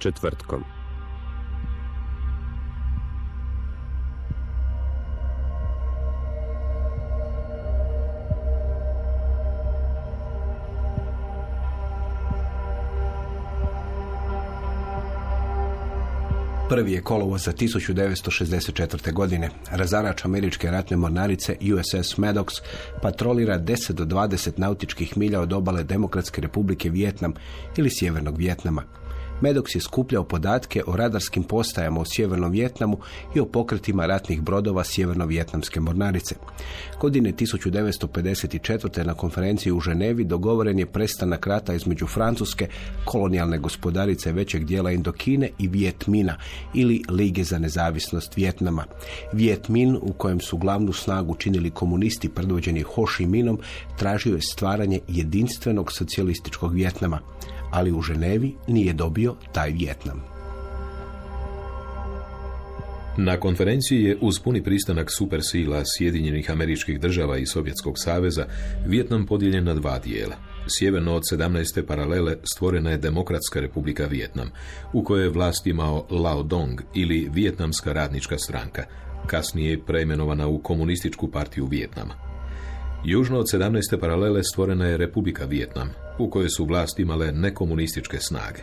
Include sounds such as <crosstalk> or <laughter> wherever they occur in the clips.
Četvrtkom. Prvi je kolovo za 1964. godine. Razarač američke ratne mornarice USS Maddox patrolira 10 do 20 nautičkih milja od obale Demokratske republike Vijetnam ili Sjevernog Vijetnama. Maddox je skupljao podatke o radarskim postajama u Sjevernom Vijetnamu i o pokretima ratnih brodova Sjeverno-Vjetnamske mornarice. Godine 1954. na konferenciji u Ženevi dogovoren je prestanak rata između Francuske, kolonijalne gospodarice većeg dijela Indokine i Vijetmina ili Lige za nezavisnost Vijetnama. Vijetmin, u kojem su glavnu snagu činili komunisti predvođeni Ho Chi Minom, tražio je stvaranje jedinstvenog socijalističkog Vijetnama ali u Ženevi nije dobio taj Vjetnam. Na konferenciji je uz puni pristanak supersila Sjedinjenih američkih država i Sovjetskog saveza Vjetnam podijeljen na dva dijela. Sjeverno od 17. paralele stvorena je Demokratska republika Vjetnam, u kojoj je vlast imao Lao Dong ili Vjetnamska radnička stranka, kasnije preimenovana u Komunističku partiju Vjetnama. Južno od 17. paralele stvorena je Republika Vijetnam, u kojoj su vlast imale nekomunističke snage.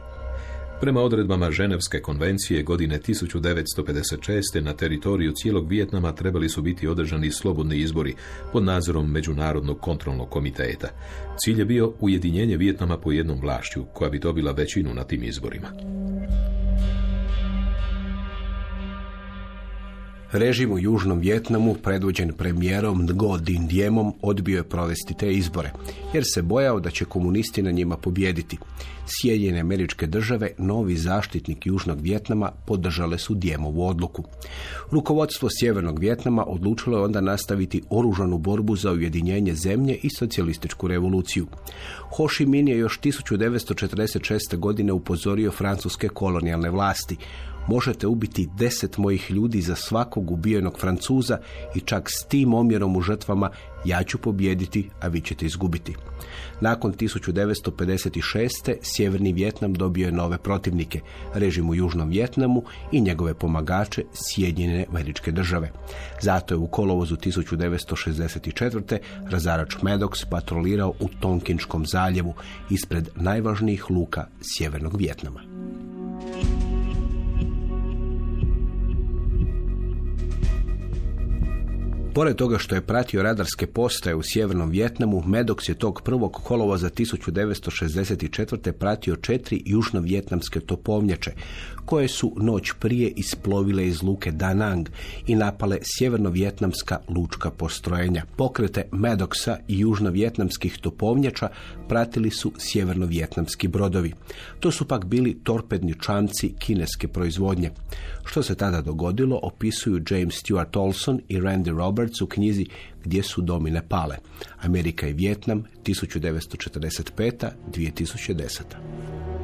Prema odredbama Ženevske konvencije godine 1956. na teritoriju cijelog Vijetnama trebali su biti održani slobodni izbori pod nadzorom Međunarodnog kontrolnog komiteta. Cilj je bio ujedinjenje Vijetnama po jednom vlašću, koja bi dobila većinu na tim izborima. Režim u Južnom Vjetnamu, predvođen premijerom Ngo Dinh Diemom, odbio je provesti te izbore, jer se bojao da će komunisti na njima pobijediti. Sjedinjene američke države, novi zaštitnik Južnog Vjetnama, podržale su Diemovu odluku. Rukovodstvo Sjevernog Vjetnama odlučilo je onda nastaviti oružanu borbu za ujedinjenje zemlje i socijalističku revoluciju. Ho Chi Minh je još 1946. godine upozorio francuske kolonijalne vlasti možete ubiti deset mojih ljudi za svakog ubijenog Francuza i čak s tim omjerom u žrtvama ja ću pobijediti, a vi ćete izgubiti. Nakon 1956. Sjeverni Vjetnam dobio je nove protivnike, režim u Južnom Vjetnamu i njegove pomagače Sjedinjene američke države. Zato je u kolovozu 1964. razarač Maddox patrolirao u Tonkinškom zaljevu ispred najvažnijih luka Sjevernog Vjetnama. Pored toga što je pratio radarske postaje u sjevernom Vjetnamu, Medox je tog prvog kolova za 1964. pratio četiri južno-vjetnamske topovnjače, koje su noć prije isplovile iz luke Danang i napale sjeverno-vjetnamska lučka postrojenja. Pokrete Medoxa i južno-vjetnamskih topovnjača pratili su sjeverno-vjetnamski brodovi. To su pak bili torpedni čamci kineske proizvodnje. Što se tada dogodilo opisuju James Stuart Olson i Randy Roberts u knjizi Gdje su domine pale. Amerika i Vjetnam 1945-2010.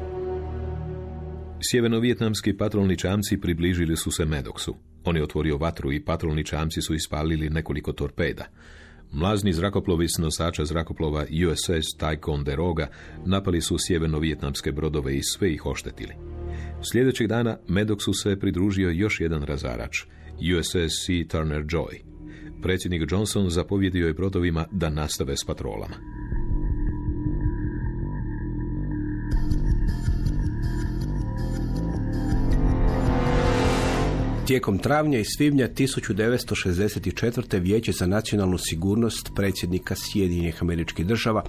Sjeverno-vjetnamski patrolni čamci približili su se Medoksu. On je otvorio vatru i patrolni čamci su ispalili nekoliko torpeda. Mlazni zrakoplovi s nosača zrakoplova USS Ticonderoga napali su sjeverno-vjetnamske brodove i sve ih oštetili. Sljedećeg dana Medoksu se pridružio još jedan razarač, USS Sea Turner Joy. Predsjednik Johnson zapovjedio je brodovima da nastave s patrolama. Tijekom travnja i svibnja 1964. Vijeće za nacionalnu sigurnost predsjednika Sjedinjenih američkih država,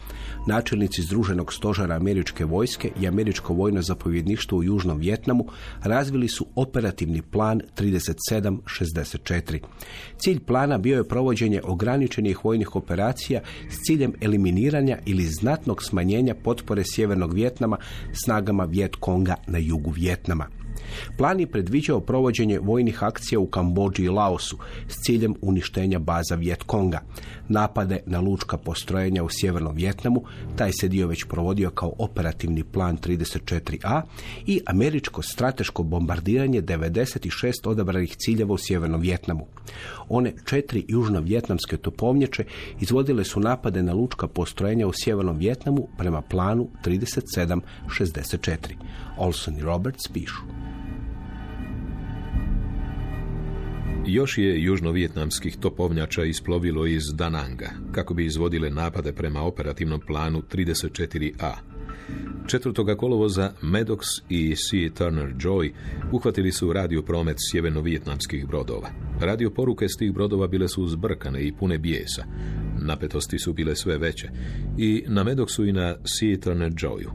načelnici Združenog stožara američke vojske i američko vojno zapovjedništvo u Južnom Vjetnamu razvili su operativni plan 3764. Cilj plana bio je provođenje ograničenih vojnih operacija s ciljem eliminiranja ili znatnog smanjenja potpore Sjevernog Vjetnama snagama Vjetkonga na jugu Vjetnama. Plan je predviđao provođenje vojnih akcija u Kambođi i Laosu s ciljem uništenja baza Vjetkonga, napade na lučka postrojenja u Sjevernom Vjetnamu, taj se dio već provodio kao operativni plan 34A i američko strateško bombardiranje 96 odabranih ciljeva u Sjevernom Vjetnamu. One četiri južno-vjetnamske topovnjače izvodile su napade na lučka postrojenja u Sjevernom Vjetnamu prema planu 3764. Olson i Roberts pišu. Još je južnovjetnamskih topovnjača isplovilo iz Dananga, kako bi izvodile napade prema operativnom planu 34A. 4. kolovoza Maddox i C. Turner Joy uhvatili su radio promet sjeverno-vijetnamskih brodova. Radio poruke s tih brodova bile su zbrkane i pune bijesa. Napetosti su bile sve veće. I na Maddoxu i na C. Turner Joyu.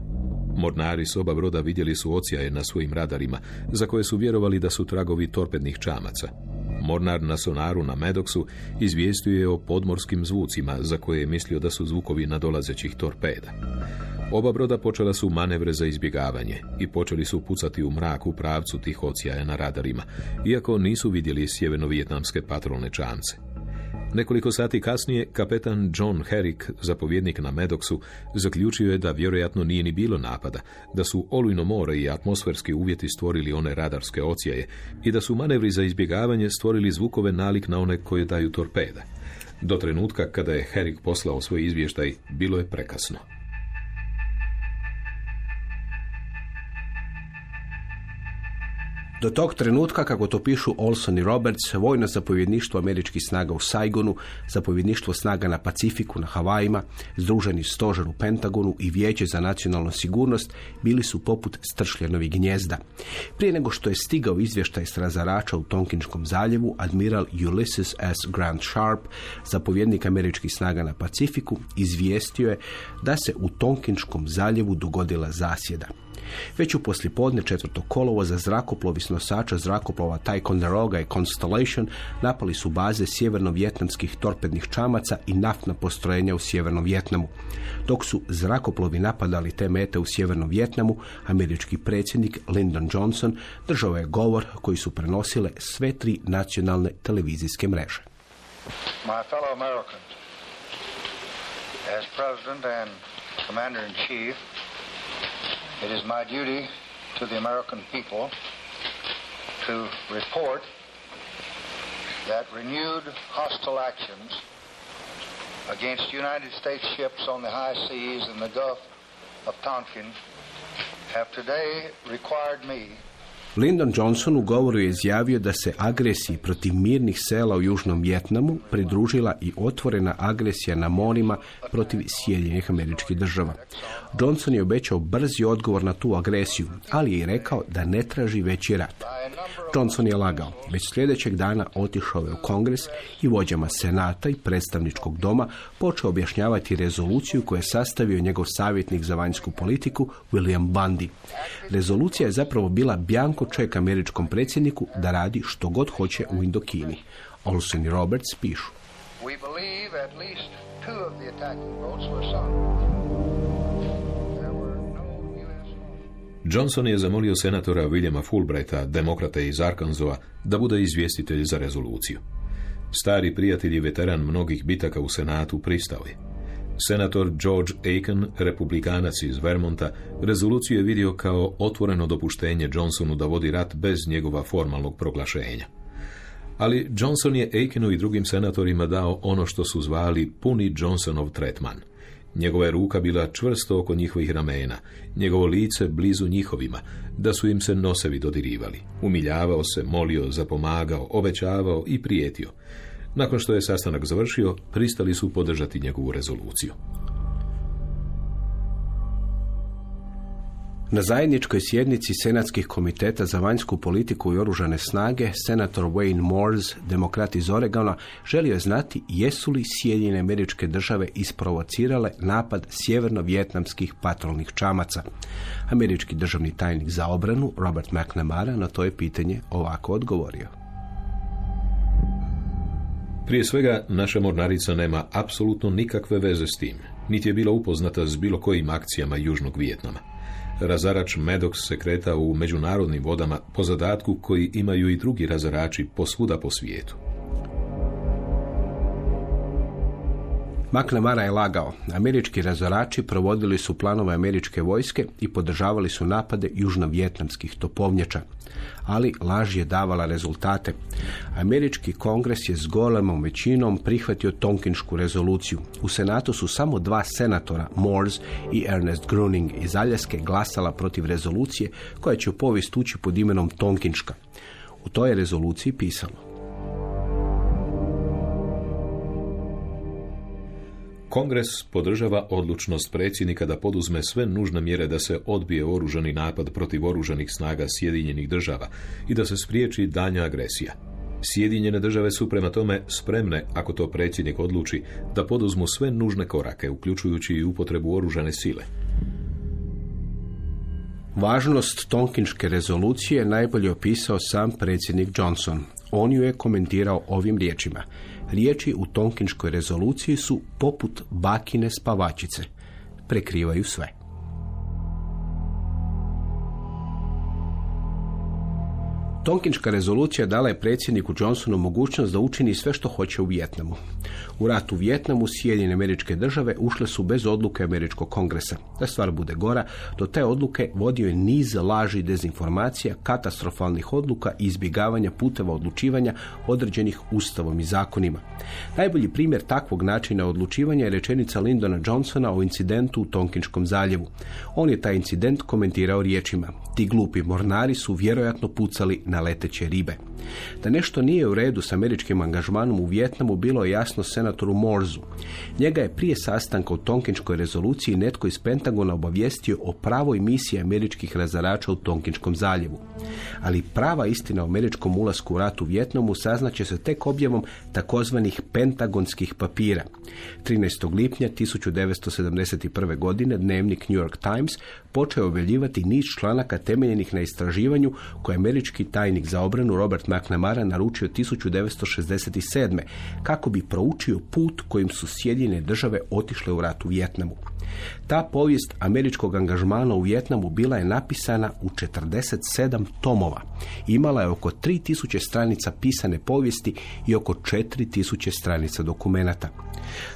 Mornari s oba broda vidjeli su ocijaje na svojim radarima, za koje su vjerovali da su tragovi torpednih čamaca. Mornar na sonaru na Medoksu izvijestio je o podmorskim zvucima za koje je mislio da su zvukovi nadolazećih torpeda. Oba broda počela su manevre za izbjegavanje i počeli su pucati u mrak u pravcu tih ocijaja na radarima, iako nisu vidjeli sjeverno-vijetnamske patrolne čamce. Nekoliko sati kasnije, kapetan John Herrick, zapovjednik na Medoksu, zaključio je da vjerojatno nije ni bilo napada, da su olujno more i atmosferski uvjeti stvorili one radarske ocijaje i da su manevri za izbjegavanje stvorili zvukove nalik na one koje daju torpede. Do trenutka kada je Herrick poslao svoj izvještaj, bilo je prekasno. Do tog trenutka, kako to pišu Olson i Roberts, vojno zapovjedništvo američkih snaga u Saigonu, zapovjedništvo snaga na Pacifiku, na Havajima, združeni stožer u Pentagonu i vijeće za nacionalnu sigurnost bili su poput stršljenovih gnjezda. Prije nego što je stigao izvještaj s razarača u Tonkinškom zaljevu, admiral Ulysses S. Grant Sharp, zapovjednik američkih snaga na Pacifiku, izvijestio je da se u Tonkinškom zaljevu dogodila zasjeda. Već u poslijepodne četvrtog kolova za zrakoplovi s nosača zrakoplova Ticonderoga i Constellation napali su baze sjeverno-vjetnamskih torpednih čamaca i naftna postrojenja u sjevernom Vjetnamu. Dok su zrakoplovi napadali te mete u sjevernom Vjetnamu, američki predsjednik Lyndon Johnson držao je govor koji su prenosile sve tri nacionalne televizijske mreže. My fellow Americans, as President and Commander in Chief It is my duty to the American people to report that renewed hostile actions against United States ships on the high seas in the Gulf of Tonkin have today required me Lyndon Johnson u govoru je izjavio da se agresiji protiv mirnih sela u Južnom Vjetnamu pridružila i otvorena agresija na morima protiv Sjedinjenih američkih država. Johnson je obećao brzi odgovor na tu agresiju, ali je i rekao da ne traži veći rat. Johnson je lagao. Već sljedećeg dana otišao je u kongres i vođama senata i predstavničkog doma počeo objašnjavati rezoluciju koju je sastavio njegov savjetnik za vanjsku politiku William Bundy. Rezolucija je zapravo bila bjanko ček američkom predsjedniku da radi što god hoće u Indokini. Olsen i Roberts pišu. we believe at least two of the attacking boats were sunk. There were no U.S. Johnson je zamolio senatora Williama Fulbrighta, demokrate iz Arkansova, da bude izvjestitelj za rezoluciju. Stari prijatelj i veteran mnogih bitaka u senatu pristao je. Senator George Aiken, republikanac iz Vermonta, rezoluciju je vidio kao otvoreno dopuštenje Johnsonu da vodi rat bez njegova formalnog proglašenja. Ali Johnson je Aikenu i drugim senatorima dao ono što su zvali puni Johnsonov tretman. Njegova je ruka bila čvrsto oko njihovih ramena, njegovo lice blizu njihovima, da su im se nosevi dodirivali. Umiljavao se, molio, zapomagao, obećavao i prijetio. Nakon što je sastanak završio, pristali su podržati njegovu rezoluciju. Na zajedničkoj sjednici Senatskih komiteta za vanjsku politiku i oružane snage, senator Wayne Moores, demokrat iz Oregona, želio je znati jesu li Sjedinjene američke države isprovocirale napad sjeverno-vjetnamskih patrolnih čamaca. Američki državni tajnik za obranu, Robert McNamara, na to je pitanje ovako odgovorio. Prije svega, naša mornarica nema apsolutno nikakve veze s tim, niti je bila upoznata s bilo kojim akcijama Južnog Vijetnama. Razarač Medox se kreta u međunarodnim vodama po zadatku koji imaju i drugi razarači posvuda po svijetu. McNamara je lagao. Američki razorači provodili su planove američke vojske i podržavali su napade južno-vjetnamskih topovnjača. Ali laž je davala rezultate. Američki kongres je s golemom većinom prihvatio Tonkinsku rezoluciju. U senatu su samo dva senatora, Moores i Ernest Gruning iz Aljaske, glasala protiv rezolucije koja će u povijest ući pod imenom Tonkinška. U toj rezoluciji pisalo Kongres podržava odlučnost predsjednika da poduzme sve nužne mjere da se odbije oružani napad protiv oružanih snaga Sjedinjenih država i da se spriječi danja agresija. Sjedinjene države su prema tome spremne, ako to predsjednik odluči, da poduzmu sve nužne korake, uključujući i upotrebu oružane sile. Važnost Tonkinške rezolucije najbolje opisao sam predsjednik Johnson. On ju je komentirao ovim riječima. Riječi u Tonkinškoj rezoluciji su poput bakine spavačice. Prekrivaju sve. Tonkinška rezolucija dala je predsjedniku Johnsonu mogućnost da učini sve što hoće u Vijetnamu. U ratu u Vijetnamu Sjedinjene američke države ušle su bez odluke američkog kongresa. Da stvar bude gora, do te odluke vodio je niz laži dezinformacija, katastrofalnih odluka i izbjegavanja puteva odlučivanja određenih ustavom i zakonima. Najbolji primjer takvog načina odlučivanja je rečenica Lindona Johnsona o incidentu u Tonkinškom zaljevu. On je taj incident komentirao riječima. Ti glupi mornari su vjerojatno pucali na leteće ribe. Da nešto nije u redu s američkim angažmanom u Vjetnamu bilo je jasno senatoru Morzu. Njega je prije sastanka u Tonkinškoj rezoluciji netko iz Pentagona obavijestio o pravoj misiji američkih razarača u Tonkinškom zaljevu. Ali prava istina o američkom ulasku u rat u Vjetnamu saznaće se tek objavom takozvanih pentagonskih papira. 13. lipnja 1971. godine dnevnik New York Times počeo objavljivati niz članaka temeljenih na istraživanju koje američki tajnik za obranu Robert McNamara naručio 1967. kako bi proučio put kojim su Sjedinjene države otišle u rat u Vjetnamu. Ta povijest američkog angažmana u Vjetnamu bila je napisana u 47 tomova. Imala je oko 3000 stranica pisane povijesti i oko 4000 stranica dokumenata.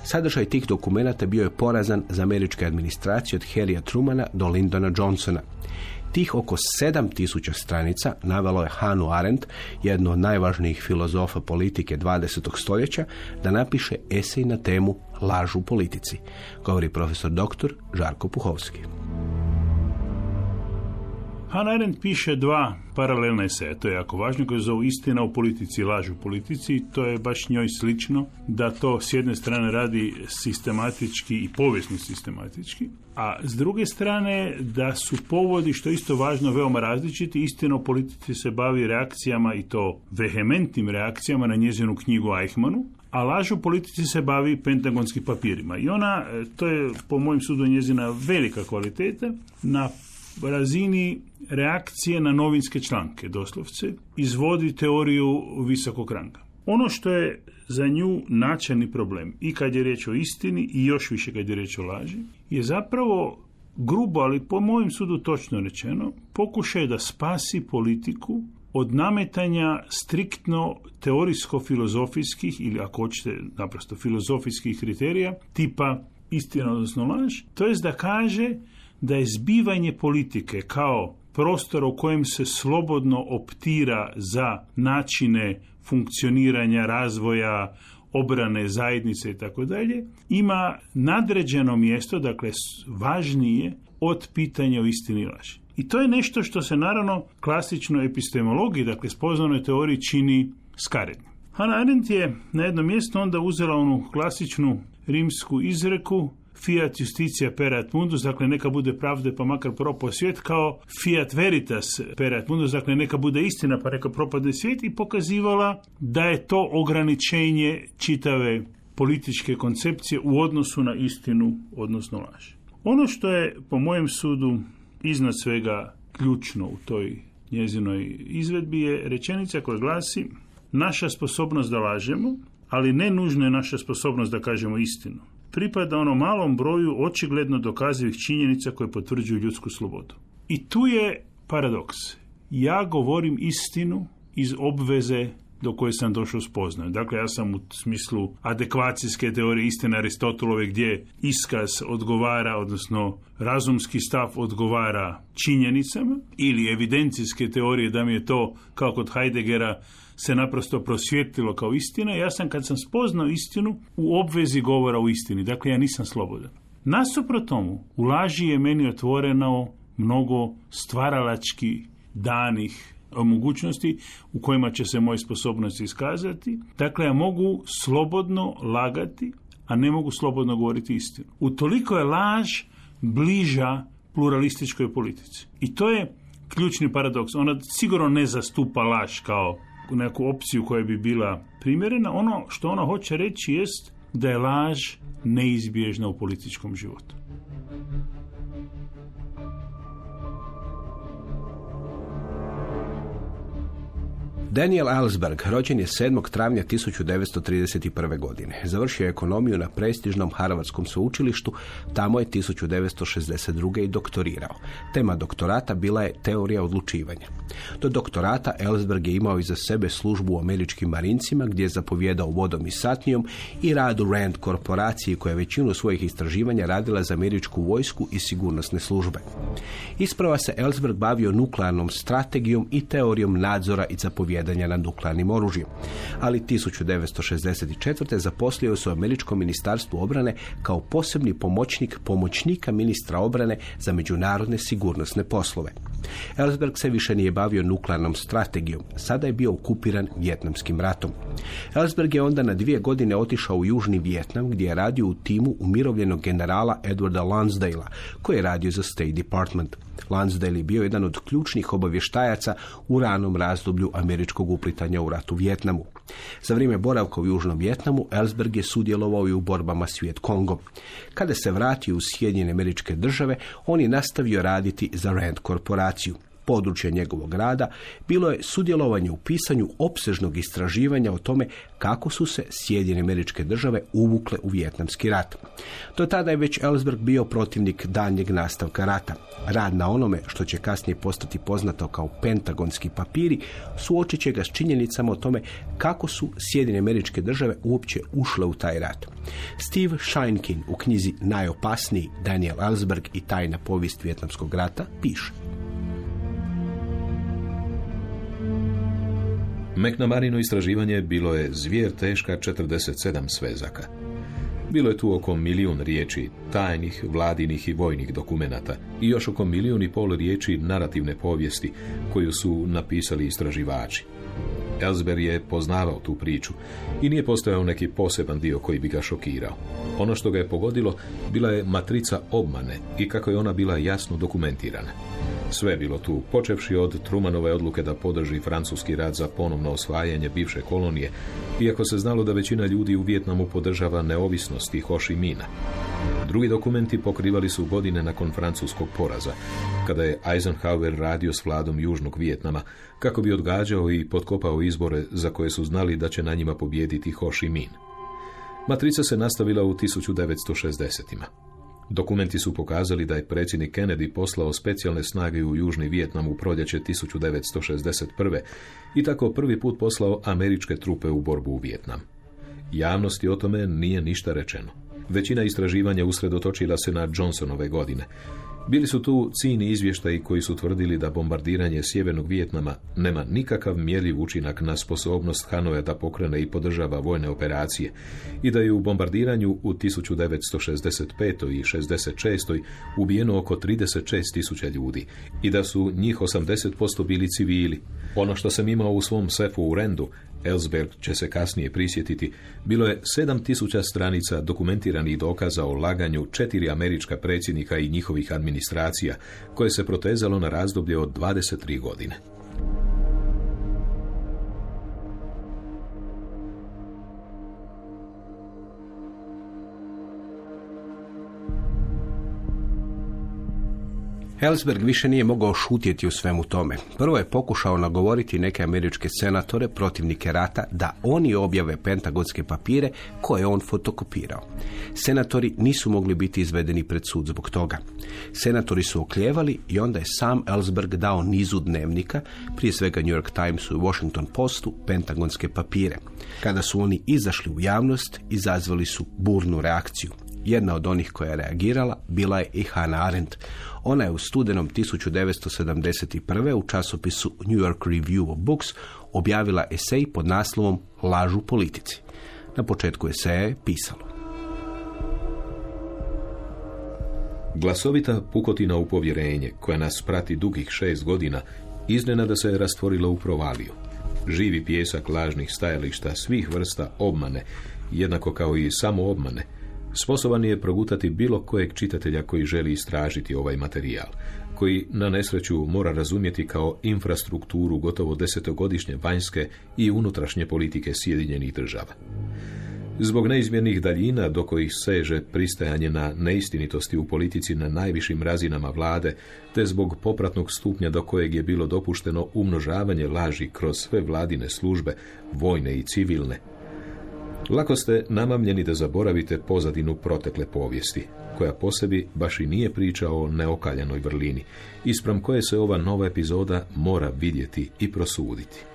Sadržaj tih dokumenata bio je porazan za američke administracije od Harrya Trumana do Lyndona Johnsona. Tih oko 7000 stranica navelo je Hanu Arendt, jedno od najvažnijih filozofa politike 20. stoljeća, da napiše esej na temu Lažu politici, govori profesor dr. Žarko Puhovski. Hannah Arendt piše dva paralelna eseja, to je jako važno, koje zovu istina u politici i laž u politici. To je baš njoj slično da to s jedne strane radi sistematički i povijesno sistematički, a s druge strane da su povodi, što isto važno, veoma različiti. Istina u politici se bavi reakcijama i to vehementnim reakcijama na njezinu knjigu Eichmannu, a laž u politici se bavi pentagonskim papirima. I ona, to je po mojem sudu njezina velika kvaliteta, na razini reakcije na novinske članke, doslovce, izvodi teoriju visokog ranga. Ono što je za nju načelni problem, i kad je riječ o istini i još više kad je riječ o laži, je zapravo grubo, ali po mojem sudu točno rečeno, pokušaj da spasi politiku od nametanja striktno teorijsko-filozofijskih ili ako hoćete naprosto filozofijskih kriterija tipa istina odnosno laž, to jest da kaže da je zbivanje politike kao prostor u kojem se slobodno optira za načine funkcioniranja, razvoja, obrane zajednice i tako dalje, ima nadređeno mjesto, dakle važnije od pitanja o istini laži. I to je nešto što se naravno klasičnoj epistemologiji, dakle spoznanoj teoriji čini skarednim. Hannah Arendt je na jednom mjestu onda uzela onu klasičnu rimsku izreku fiat justicija perat mundus, dakle neka bude pravde pa makar propao svijet, kao fiat veritas perat mundus, dakle neka bude istina pa neka propadne svijet i pokazivala da je to ograničenje čitave političke koncepcije u odnosu na istinu, odnosno laž. Ono što je, po mojem sudu, iznad svega ključno u toj njezinoj izvedbi je rečenica koja glasi naša sposobnost da lažemo, ali ne nužno je naša sposobnost da kažemo istinu. Pripada ono malom broju očigledno dokazivih činjenica koje potvrđuju ljudsku slobodu. I tu je paradoks. Ja govorim istinu iz obveze do koje sam došao spoznaju. Dakle, ja sam u smislu adekvacijske teorije istine Aristotelove gdje iskaz odgovara, odnosno razumski stav odgovara činjenicama ili evidencijske teorije da mi je to, kao kod Heideggera, se naprosto prosvjetilo kao istina. Ja sam, kad sam spoznao istinu, u obvezi govora u istini. Dakle, ja nisam slobodan. Nasuprot tomu, u laži je meni otvoreno mnogo stvaralački danih mogućnosti u kojima će se moje sposobnosti iskazati. Dakle, ja mogu slobodno lagati, a ne mogu slobodno govoriti istinu. Utoliko je laž bliža pluralističkoj politici. I to je ključni paradoks. Ona sigurno ne zastupa laž kao neku opciju koja bi bila primjerena. Ono što ona hoće reći jest da je laž neizbježna u političkom životu. Daniel Ellsberg rođen je 7. travnja 1931. godine. Završio je ekonomiju na prestižnom Harvardskom sveučilištu, tamo je 1962. i doktorirao. Tema doktorata bila je teorija odlučivanja. Do doktorata Ellsberg je imao iza sebe službu u američkim marincima gdje je zapovjedao vodom i satnijom i rad u Rand korporaciji koja je većinu svojih istraživanja radila za američku vojsku i sigurnosne službe. Isprava se Ellsberg bavio nuklearnom strategijom i teorijom nadzora i zapovjedanja na nuklearnim oružjem. Ali 1964. zaposlio se u Američkom ministarstvu obrane kao posebni pomoćnik pomoćnika ministra obrane za međunarodne sigurnosne poslove. Ellsberg se više nije bavio nuklearnom strategijom, sada je bio okupiran Vjetnamskim ratom. Ellsberg je onda na dvije godine otišao u Južni Vjetnam gdje je radio u timu umirovljenog generala Edwarda Lansdale koji je radio za State Department. Lansdale je bio jedan od ključnih obavještajaca u ranom razdoblju američkog uplitanja u ratu u Vjetnamu. Za vrijeme boravka u Južnom Vjetnamu Ellsberg je sudjelovao i u borbama svijet Kongo. Kada se vratio u Sjedinjene američke države, on je nastavio raditi za Rand korporaciju. Područje njegovog rada bilo je sudjelovanje u pisanju opsežnog istraživanja o tome kako su se Sjedinjene američke države uvukle u Vjetnamski rat. Do tada je već Ellsberg bio protivnik daljnjeg nastavka rata. Rad na onome što će kasnije postati poznato kao pentagonski papiri suočit će ga s činjenicama o tome kako su Sjedinjene američke države uopće ušle u taj rat. Steve Sheinkin u knjizi Najopasniji Daniel Ellsberg i tajna povijest Vjetnamskog rata piše. McNamarino istraživanje bilo je zvijer teška 47 svezaka. Bilo je tu oko milijun riječi tajnih, vladinih i vojnih dokumenata i još oko milijun i pol riječi narativne povijesti koju su napisali istraživači. Ellsberg je poznavao tu priču i nije postojao neki poseban dio koji bi ga šokirao. Ono što ga je pogodilo bila je matrica obmane i kako je ona bila jasno dokumentirana. Sve je bilo tu, počevši od Trumanove odluke da podrži francuski rad za ponovno osvajanje bivše kolonije, iako se znalo da većina ljudi u Vijetnamu podržava neovisnost i Ho Mina. Drugi dokumenti pokrivali su godine nakon francuskog poraza, kada je Eisenhower radio s vladom Južnog Vijetnama, kako bi odgađao i potkopao izbore za koje su znali da će na njima pobijediti Ho Chi Minh. Matrica se nastavila u 1960-ima. Dokumenti su pokazali da je predsjednik Kennedy poslao specijalne snage u Južni Vijetnam u proljeće 1961. i tako prvi put poslao američke trupe u borbu u Vijetnam. Javnosti o tome nije ništa rečeno. Većina istraživanja usredotočila se na Johnsonove godine. Bili su tu cini izvještaji koji su tvrdili da bombardiranje sjevernog Vijetnama nema nikakav mjerljiv učinak na sposobnost Hanoja da pokrene i podržava vojne operacije i da je u bombardiranju u 1965. i 66. ubijeno oko 36 tisuća ljudi i da su njih 80% bili civili. Ono što sam imao u svom sefu u Rendu Ellsberg će se kasnije prisjetiti, bilo je 7000 stranica dokumentiranih dokaza o laganju četiri američka predsjednika i njihovih administracija, koje se protezalo na razdoblje od 23 godine. Ellsberg više nije mogao šutjeti u svemu tome. Prvo je pokušao nagovoriti neke američke senatore, protivnike rata, da oni objave pentagonske papire koje on fotokopirao. Senatori nisu mogli biti izvedeni pred sud zbog toga. Senatori su oklijevali i onda je sam Ellsberg dao nizu dnevnika, prije svega New York Timesu i Washington Postu, pentagonske papire. Kada su oni izašli u javnost, izazvali su burnu reakciju. Jedna od onih koja je reagirala bila je i Hannah Arendt. Ona je u studenom 1971. u časopisu New York Review of Books objavila esej pod naslovom Lažu politici. Na početku eseja je pisalo. Glasovita pukotina u povjerenje, koja nas prati dugih šest godina, iznenada se je rastvorila u provaliju. Živi pjesak lažnih stajališta svih vrsta obmane, jednako kao i samo obmane, sposoban je progutati bilo kojeg čitatelja koji želi istražiti ovaj materijal, koji na nesreću mora razumjeti kao infrastrukturu gotovo desetogodišnje vanjske i unutrašnje politike Sjedinjenih država. Zbog neizmjernih daljina do kojih seže pristajanje na neistinitosti u politici na najvišim razinama vlade, te zbog popratnog stupnja do kojeg je bilo dopušteno umnožavanje laži kroz sve vladine službe, vojne i civilne, Lako ste namamljeni da zaboravite pozadinu protekle povijesti, koja po sebi baš i nije priča o neokaljanoj vrlini, ispram koje se ova nova epizoda mora vidjeti i prosuditi.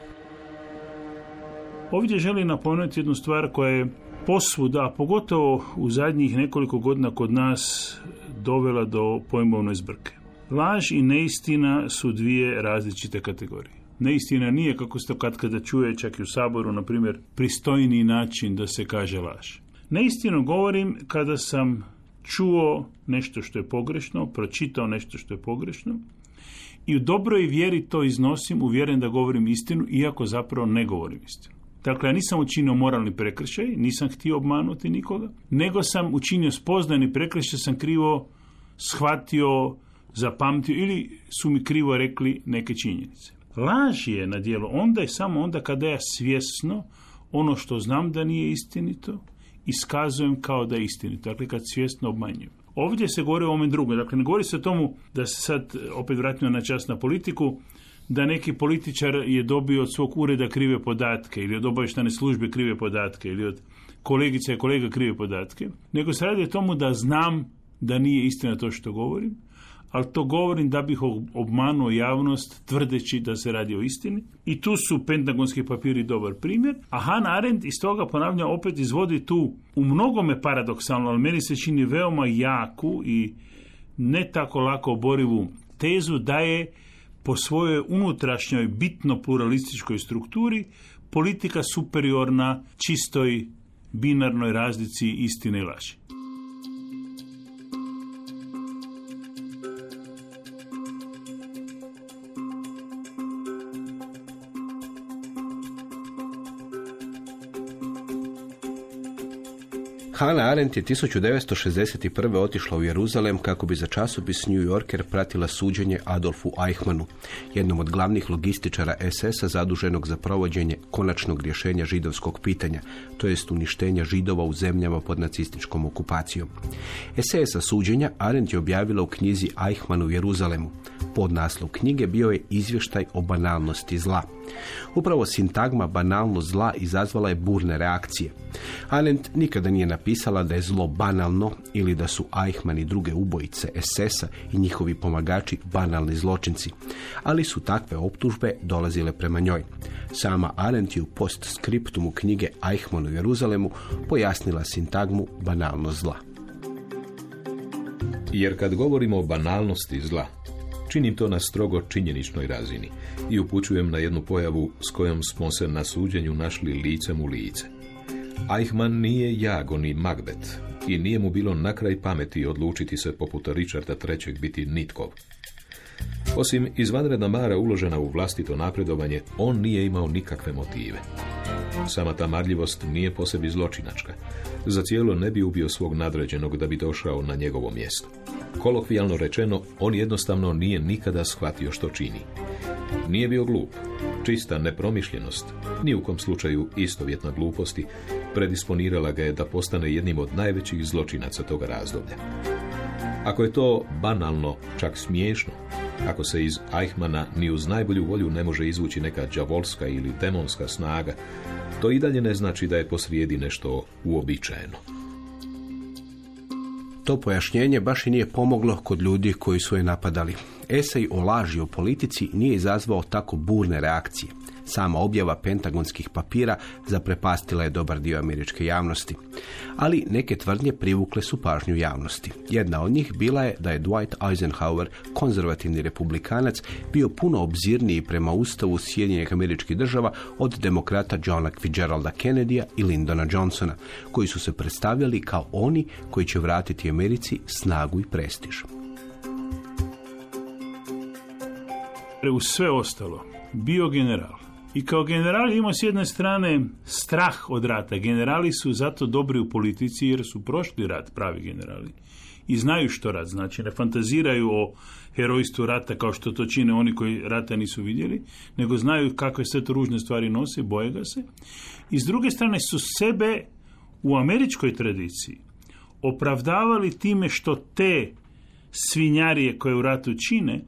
Ovdje želim napomenuti jednu stvar koja je posvuda, pogotovo u zadnjih nekoliko godina kod nas dovela do pojmovne zbrke. Laž i neistina su dvije različite kategorije neistina nije, kako se to kad kada čuje čak i u Saboru, na primjer, pristojni način da se kaže laž. Neistinu govorim kada sam čuo nešto što je pogrešno, pročitao nešto što je pogrešno i u dobroj vjeri to iznosim, uvjeren da govorim istinu, iako zapravo ne govorim istinu. Dakle, ja nisam učinio moralni prekršaj, nisam htio obmanuti nikoga, nego sam učinio spoznani prekršaj, sam krivo shvatio, zapamtio ili su mi krivo rekli neke činjenice. Laž je na dijelu onda i samo onda kada ja svjesno ono što znam da nije istinito iskazujem kao da je istinito. Dakle, kad svjesno obmanjujem. Ovdje se govori o ovome drugom. Dakle, ne govori se o tomu da se sad opet vratimo na čas na politiku, da neki političar je dobio od svog ureda krive podatke ili od obavještane službe krive podatke ili od kolegice i kolega krive podatke, nego se radi o tomu da znam da nije istina to što govorim, ali to govorim da bih obmanuo javnost tvrdeći da se radi o istini. I tu su pentagonski papiri dobar primjer, a Hannah Arendt iz toga ponavlja opet izvodi tu u mnogome paradoksalno, ali meni se čini veoma jaku i ne tako lako oborivu tezu da je po svojoj unutrašnjoj bitno pluralističkoj strukturi politika superiorna čistoj binarnoj razlici istine i laži. Hannah Arendt je 1961. otišla u Jeruzalem kako bi za časopis New Yorker pratila suđenje Adolfu Eichmannu, jednom od glavnih logističara SS-a zaduženog za provođenje konačnog rješenja židovskog pitanja, to jest uništenja židova u zemljama pod nacističkom okupacijom. SS-a suđenja Arendt je objavila u knjizi Eichmann u Jeruzalemu. Pod naslov knjige bio je izvještaj o banalnosti zla. Upravo sintagma banalnost zla izazvala je burne reakcije. Arendt nikada nije napisala da je zlo banalno ili da su Eichmann i druge ubojice SS-a i njihovi pomagači banalni zločinci, ali su takve optužbe dolazile prema njoj. Sama Arendt je u postskriptumu knjige Eichmann u Jeruzalemu pojasnila sintagmu banalnost zla. Jer kad govorimo o banalnosti zla, Činim to na strogo činjeničnoj razini i upućujem na jednu pojavu s kojom smo se na suđenju našli licem u lice. Eichmann nije Jago ni Magbet i nije mu bilo na kraj pameti odlučiti se poput Richarda III. biti nitkov. Osim izvanredna mara uložena u vlastito napredovanje, on nije imao nikakve motive. Sama ta marljivost nije po sebi zločinačka. Za cijelo ne bi ubio svog nadređenog da bi došao na njegovo mjesto. Kolokvijalno rečeno, on jednostavno nije nikada shvatio što čini. Nije bio glup. Čista nepromišljenost, ni u kom slučaju istovjetna gluposti, predisponirala ga je da postane jednim od najvećih zločinaca toga razdoblja. Ako je to banalno, čak smiješno, ako se iz Eichmana ni uz najbolju volju ne može izvući neka đavolska ili demonska snaga, to i dalje ne znači da je posrijedi nešto uobičajeno. To pojašnjenje baš i nije pomoglo kod ljudi koji su je napadali. Esej o laži u politici nije izazvao tako burne reakcije. Sama objava pentagonskih papira zaprepastila je dobar dio američke javnosti. Ali neke tvrdnje privukle su pažnju javnosti. Jedna od njih bila je da je Dwight Eisenhower, konzervativni republikanac, bio puno obzirniji prema ustavu Sjedinjenih američkih država od demokrata Johna Fitzgeralda Kennedya i Lyndona Johnsona, koji su se predstavljali kao oni koji će vratiti Americi snagu i prestiž. Uz sve ostalo, bio general. I kao general ima s jedne strane strah od rata. Generali su zato dobri u politici jer su prošli rat, pravi generali. I znaju što rat znači. Ne fantaziraju o herojstvu rata kao što to čine oni koji rata nisu vidjeli, nego znaju kakve sve to ružne stvari nose, boje ga se. I s druge strane su sebe u američkoj tradiciji opravdavali time što te svinjarije koje u ratu čine,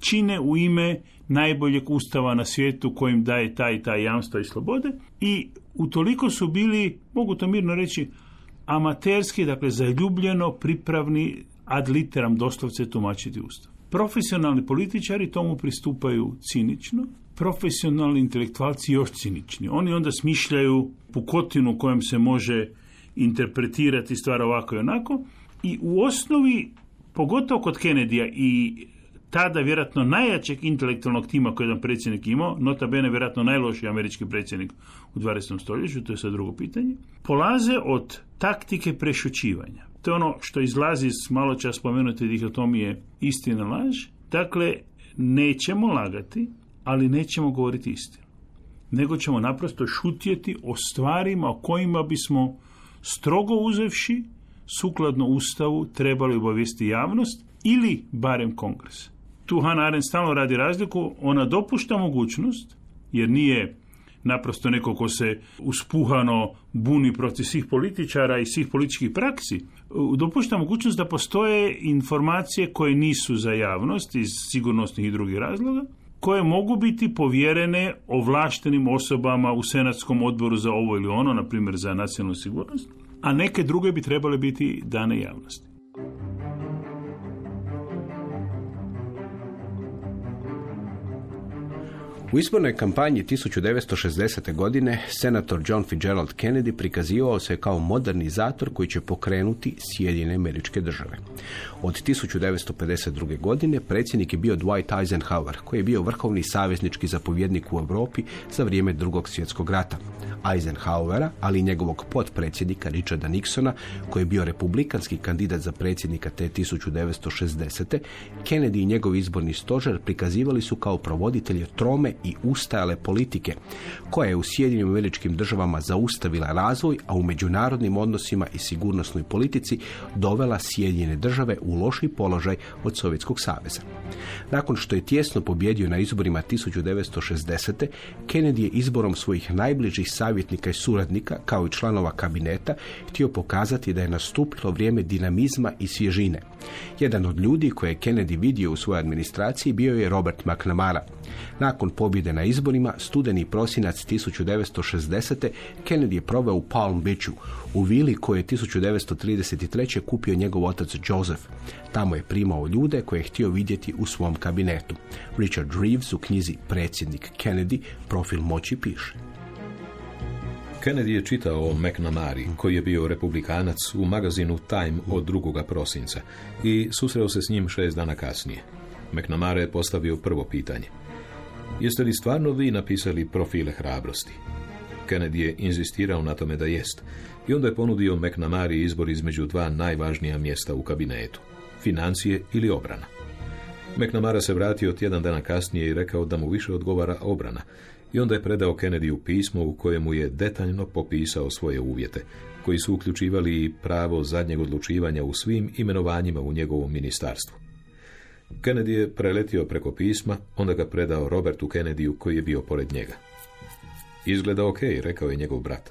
čine u ime najboljeg ustava na svijetu kojim daje taj i taj jamstva i slobode i utoliko su bili, mogu to mirno reći, amaterski, dakle zaljubljeno pripravni ad literam doslovce tumačiti ustav. Profesionalni političari tomu pristupaju cinično, profesionalni intelektualci još cinični. Oni onda smišljaju pukotinu kojom se može interpretirati stvar ovako i onako i u osnovi, pogotovo kod Kennedyja i tada vjerojatno najjačeg intelektualnog tima koji je jedan predsjednik imao, nota bene vjerojatno najlošiji američki predsjednik u 20. stoljeću, to je sad drugo pitanje, polaze od taktike prešućivanja. To je ono što izlazi iz malo čas spomenute dihotomije istina laž. Dakle, nećemo lagati, ali nećemo govoriti istinu. Nego ćemo naprosto šutjeti o stvarima o kojima bismo strogo uzevši sukladno Ustavu trebali obavijesti javnost ili barem kongres tu Hannah Arendt stalno radi razliku, ona dopušta mogućnost, jer nije naprosto neko ko se uspuhano buni protiv svih političara i svih političkih praksi, dopušta mogućnost da postoje informacije koje nisu za javnost iz sigurnosnih i drugih razloga, koje mogu biti povjerene ovlaštenim osobama u Senatskom odboru za ovo ili ono, na primjer za nacionalnu sigurnost, a neke druge bi trebale biti dane javnosti. U izbornoj kampanji 1960. godine senator John Fitzgerald Kennedy prikazivao se kao modernizator koji će pokrenuti Sjedine američke države. Od 1952. godine predsjednik je bio Dwight Eisenhower, koji je bio vrhovni saveznički zapovjednik u Europi za vrijeme drugog svjetskog rata. Eisenhowera, ali i njegovog potpredsjednika Richarda Nixona, koji je bio republikanski kandidat za predsjednika te 1960. Kennedy i njegov izborni stožer prikazivali su kao provoditelje trome i ustajale politike, koja je u Sjedinjenim američkim državama zaustavila razvoj, a u međunarodnim odnosima i sigurnosnoj politici dovela Sjedinjene države u loši položaj od Sovjetskog saveza. Nakon što je tjesno pobjedio na izborima 1960. Kennedy je izborom svojih najbližih savjetnika i suradnika, kao i članova kabineta, htio pokazati da je nastupilo vrijeme dinamizma i svježine. Jedan od ljudi koje je Kennedy vidio u svojoj administraciji bio je Robert McNamara. Nakon pobjede na izborima, studeni prosinac 1960. Kennedy je proveo u Palm Beachu, u vili koje je 1933. kupio njegov otac Joseph. Tamo je primao ljude koje je htio vidjeti u svom kabinetu. Richard Reeves u knjizi Predsjednik Kennedy profil moći piše. Kennedy je čitao o McNamari, koji je bio republikanac u magazinu Time od 2. prosinca i susreo se s njim šest dana kasnije. McNamara je postavio prvo pitanje. Jeste li stvarno vi napisali profile hrabrosti? Kennedy je inzistirao na tome da jest i onda je ponudio McNamari izbor između dva najvažnija mjesta u kabinetu, financije ili obrana. McNamara se vratio tjedan dana kasnije i rekao da mu više odgovara obrana, i onda je predao Kennedyu pismo u kojemu je detaljno popisao svoje uvjete, koji su uključivali i pravo zadnjeg odlučivanja u svim imenovanjima u njegovom ministarstvu. Kennedy je preletio preko pisma, onda ga predao Robertu Kennedyu koji je bio pored njega. Izgleda ok, rekao je njegov brat.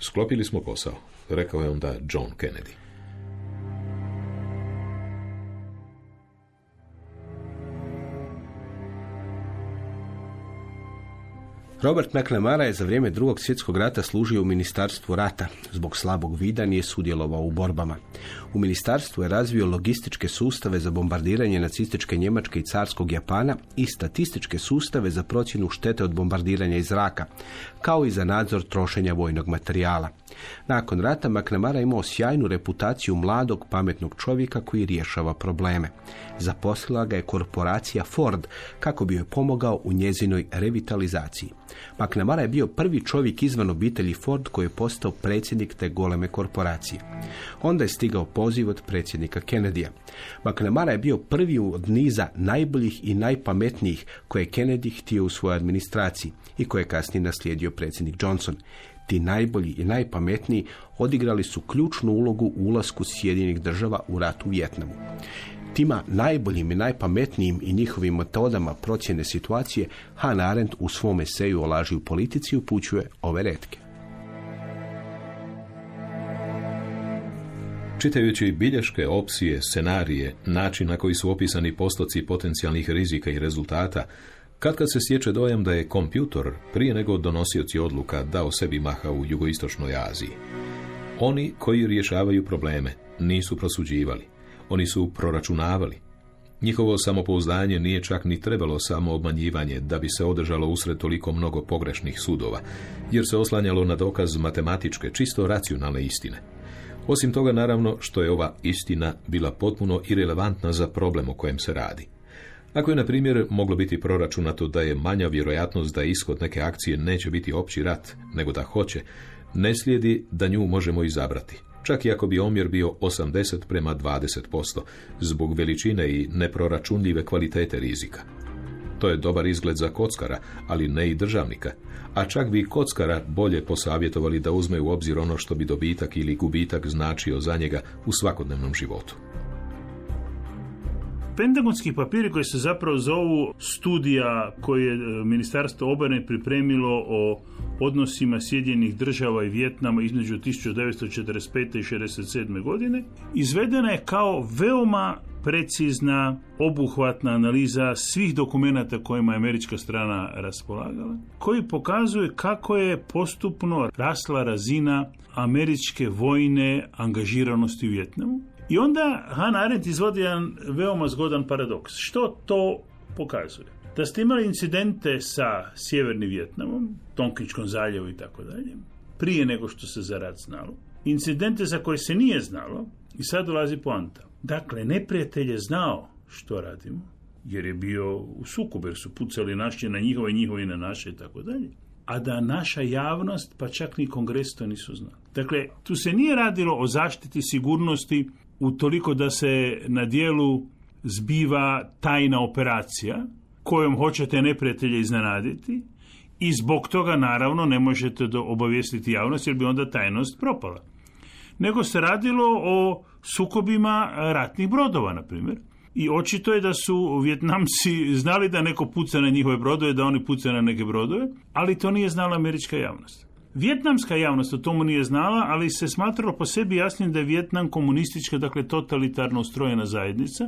Sklopili smo posao, rekao je onda John Kennedy. Robert McNamara je za vrijeme drugog svjetskog rata služio u ministarstvu rata. Zbog slabog vida nije sudjelovao u borbama. U ministarstvu je razvio logističke sustave za bombardiranje nacističke Njemačke i carskog Japana i statističke sustave za procjenu štete od bombardiranja iz zraka, kao i za nadzor trošenja vojnog materijala. Nakon rata McNamara imao sjajnu reputaciju mladog pametnog čovjeka koji rješava probleme. Zaposlila ga je korporacija Ford kako bi joj pomogao u njezinoj revitalizaciji. McNamara je bio prvi čovjek izvan obitelji Ford koji je postao predsjednik te goleme korporacije. Onda je stigao poziv od predsjednika Kennedyja. McNamara je bio prvi od niza najboljih i najpametnijih koje je Kennedy htio u svojoj administraciji i koje je kasnije naslijedio predsjednik Johnson. Ti najbolji i najpametniji odigrali su ključnu ulogu u ulasku Sjedinjenih država u rat u Vjetnamu. Tima najboljim i najpametnijim i njihovim metodama procjene situacije Han Arendt u svom eseju o laži u politici upućuje ove retke. Čitajući bilješke, opsije, scenarije, način na koji su opisani postoci potencijalnih rizika i rezultata, kad kad se sječe dojam da je kompjutor prije nego donosioci odluka dao sebi maha u jugoistočnoj Aziji. Oni koji rješavaju probleme nisu prosuđivali, oni su proračunavali. Njihovo samopouzdanje nije čak ni trebalo samo obmanjivanje da bi se održalo usred toliko mnogo pogrešnih sudova, jer se oslanjalo na dokaz matematičke, čisto racionalne istine. Osim toga, naravno, što je ova istina bila potpuno irelevantna za problem o kojem se radi. Ako je, na primjer, moglo biti proračunato da je manja vjerojatnost da ishod neke akcije neće biti opći rat, nego da hoće, ne slijedi da nju možemo izabrati, čak i ako bi omjer bio 80 prema 20%, zbog veličine i neproračunljive kvalitete rizika. To je dobar izgled za kockara, ali ne i državnika, a čak bi kockara bolje posavjetovali da uzme u obzir ono što bi dobitak ili gubitak značio za njega u svakodnevnom životu. Pentagonski papiri koji se zapravo zovu studija koje je e, Ministarstvo obrane pripremilo o odnosima Sjedinjenih država i Vjetnama između 1945. i 67. godine, izvedena je kao veoma precizna, obuhvatna analiza svih dokumenata kojima je američka strana raspolagala, koji pokazuje kako je postupno rasla razina američke vojne angažiranosti u Vjetnamu. I onda Han Arendt izvodi jedan veoma zgodan paradoks. Što to pokazuje? Da ste imali incidente sa Sjevernim Vjetnamom, Tonkičkom zaljevu i tako dalje, prije nego što se za rat znalo. Incidente za koje se nije znalo i sad dolazi poanta. Dakle, neprijatelj je znao što radimo, jer je bio u sukobu, jer su pucali naše na njihove, njihove na naše i tako dalje. A da naša javnost, pa čak ni kongres to nisu znali. Dakle, tu se nije radilo o zaštiti sigurnosti u toliko da se na dijelu zbiva tajna operacija kojom hoćete neprijatelje iznenaditi i zbog toga naravno ne možete obavijestiti javnost jer bi onda tajnost propala. Nego se radilo o sukobima ratnih brodova, na primjer. I očito je da su Vjetnamci <laughs> znali da neko puca na njihove brodove, da oni pucaju na neke brodove, ali to nije znala američka javnost. Vjetnamska javnost o tomu nije znala, ali se smatralo po sebi jasnim da je Vjetnam komunistička, dakle totalitarno ustrojena zajednica,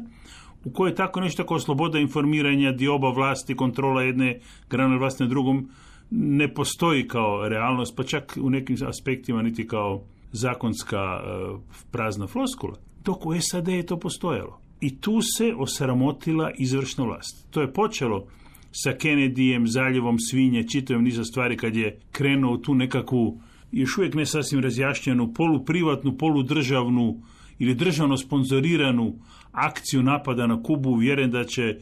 u kojoj tako nešto kao sloboda informiranja, dioba vlasti, kontrola jedne grane vlasti na drugom, ne postoji kao realnost, pa čak u nekim aspektima niti kao zakonska e, prazna floskula. Dok u SAD je to postojalo. I tu se osramotila izvršna vlast. To je počelo sa Kennedyjem, zaljevom svinje, čitavim niza stvari kad je krenuo tu nekakvu još uvijek ne sasvim razjašnjenu poluprivatnu, poludržavnu ili državno sponzoriranu akciju napada na Kubu, uvjeren da će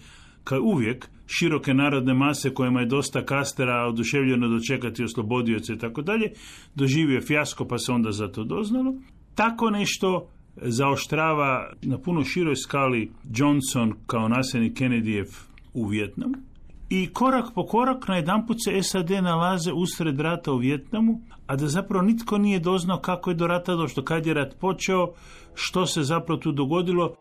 kao uvijek široke narodne mase kojima je dosta kastera oduševljeno dočekati oslobodioce i tako dalje, doživio fijasko pa se onda za to doznalo. Tako nešto zaoštrava na puno široj skali Johnson kao nasljednik Kennedyjev u Vjetnamu I korak po korak na jedanput se SAD nalaze usred rata u Vjetnamu, a da zapravo nitko nije doznao kako je do rata došlo, kad je rat počeo, što se zapravo tu dogodilo.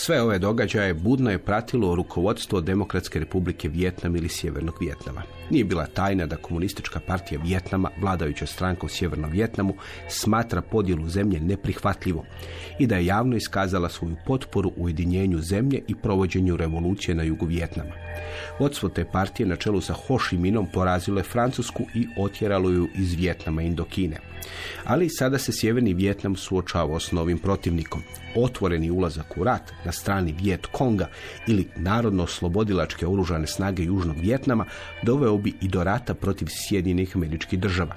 Sve ove događaje budno je pratilo rukovodstvo Demokratske republike Vjetnam ili Sjevernog Vjetnama. Nije bila tajna da komunistička partija Vjetnama, vladajuća stranka u Sjevernom Vjetnamu, smatra podjelu zemlje neprihvatljivo i da je javno iskazala svoju potporu ujedinjenju zemlje i provođenju revolucije na jugu Vjetnama. Vodstvo te partije na čelu sa Ho Chi Minom porazilo je Francusku i otjeralo ju iz Vjetnama i Indokine. Ali sada se Sjeverni Vjetnam suočavao s novim protivnikom. Otvoreni ulazak u rat na strani Vjet Konga ili narodno-oslobodilačke oružane snage Južnog Vjetnama doveo bi i do rata protiv Sjedinjenih američkih država.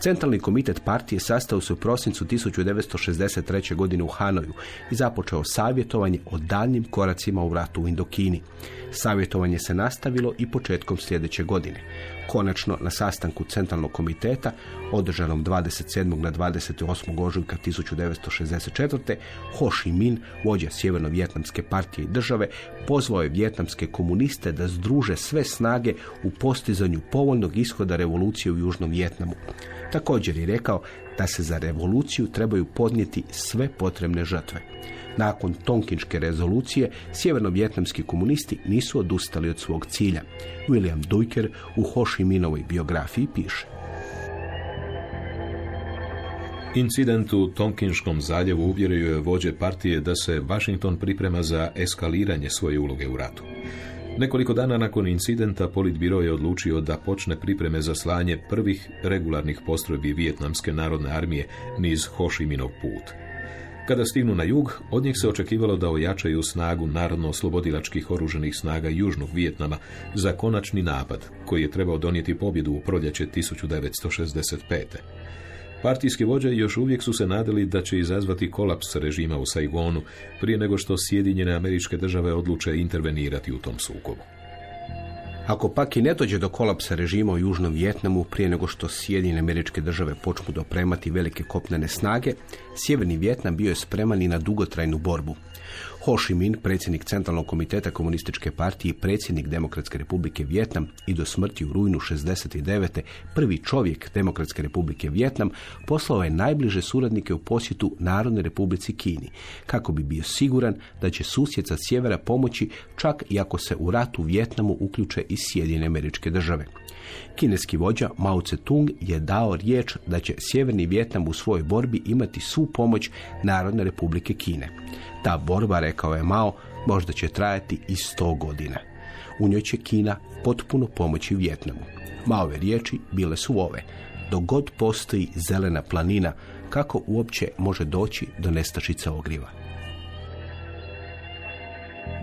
Centralni komitet partije sastao se u prosincu 1963. godine u Hanoju i započeo savjetovanje o daljnjim koracima u ratu u Indokini. Savjetovanje se nastavilo i početkom sljedeće godine. Konačno, na sastanku Centralnog komiteta, održanom 27. na 28. ožujka 1964. Ho Chi Minh, vođa Sjeverno-Vjetnamske partije i države, pozvao je vjetnamske komuniste da združe sve snage u postizanju povoljnog ishoda revolucije u Južnom Vjetnamu. Također je rekao da se za revoluciju trebaju podnijeti sve potrebne žrtve. Nakon Tonkinške rezolucije, sjeverno-vjetnamski komunisti nisu odustali od svog cilja. William Dujker u Ho Chi Minovoj biografiji piše. Incident u Tonkinškom zaljevu uvjerio je vođe partije da se Washington priprema za eskaliranje svoje uloge u ratu. Nekoliko dana nakon incidenta Politbiro je odlučio da počne pripreme za slanje prvih regularnih postrojbi Vijetnamske narodne armije niz Ho Chi Minov put. Kada stignu na jug, od njih se očekivalo da ojačaju snagu narodno-oslobodilačkih oruženih snaga Južnog Vijetnama za konačni napad, koji je trebao donijeti pobjedu u proljeće 1965. Partijski vođe još uvijek su se nadali da će izazvati kolaps režima u Saigonu prije nego što Sjedinjene američke države odluče intervenirati u tom sukobu. Ako pak i ne dođe do kolapsa režima u Južnom Vjetnamu prije nego što Sjedinjene američke države počnu dopremati velike kopnene snage, Sjeverni Vjetnam bio je spreman i na dugotrajnu borbu. Ho Chi Minh, predsjednik Centralnog komiteta komunističke partije i predsjednik Demokratske republike Vjetnam i do smrti u rujnu 69. prvi čovjek Demokratske republike Vjetnam, poslao je najbliže suradnike u posjetu Narodnoj republici Kini, kako bi bio siguran da će susjed sa sjevera pomoći čak i ako se u ratu u Vjetnamu uključe i Sjedine američke države. Kineski vođa Mao Tse-tung je dao riječ da će Sjeverni Vjetnam u svojoj borbi imati svu pomoć Narodne republike Kine. Ta borba, rekao je Mao, možda će trajati i sto godina. U njoj će Kina potpuno pomoći Vjetnamu. Maove riječi bile su ove. Dok god postoji zelena planina, kako uopće može doći do nestašice ogriva?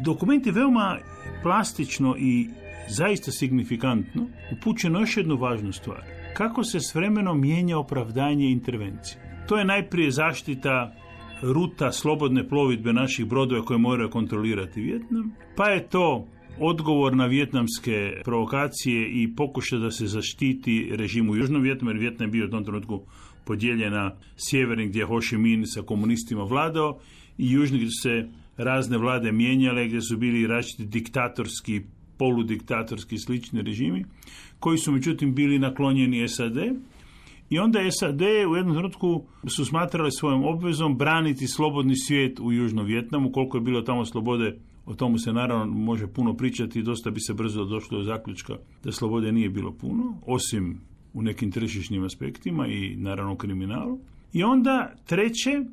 Dokument je veoma plastično i zaista signifikantno upućeno još jednu važnu stvar. Kako se s vremenom mijenja opravdanje intervencije. To je najprije zaštita ruta slobodne plovidbe naših brodova koje moraju kontrolirati Vjetnam, pa je to odgovor na vjetnamske provokacije i pokušaj da se zaštiti režim u Južnom Vjetnamu, jer Vjetnam je bio u tom trenutku podijeljen na sjeverni gdje je Ho Chi Minh sa komunistima vladao i južni gdje se razne vlade mijenjale, gdje su bili različiti diktatorski, poludiktatorski slični režimi, koji su međutim bili naklonjeni SAD i onda SAD u jednom trenutku su smatrali svojom obvezom braniti slobodni svijet u Južnom Vjetnamu, koliko je bilo tamo slobode o tomu se naravno može puno pričati i dosta bi se brzo došlo do zaključka da slobode nije bilo puno, osim u nekim tržišnim aspektima i naravno kriminalu. I onda treće,